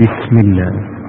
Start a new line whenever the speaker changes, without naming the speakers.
بسم الله.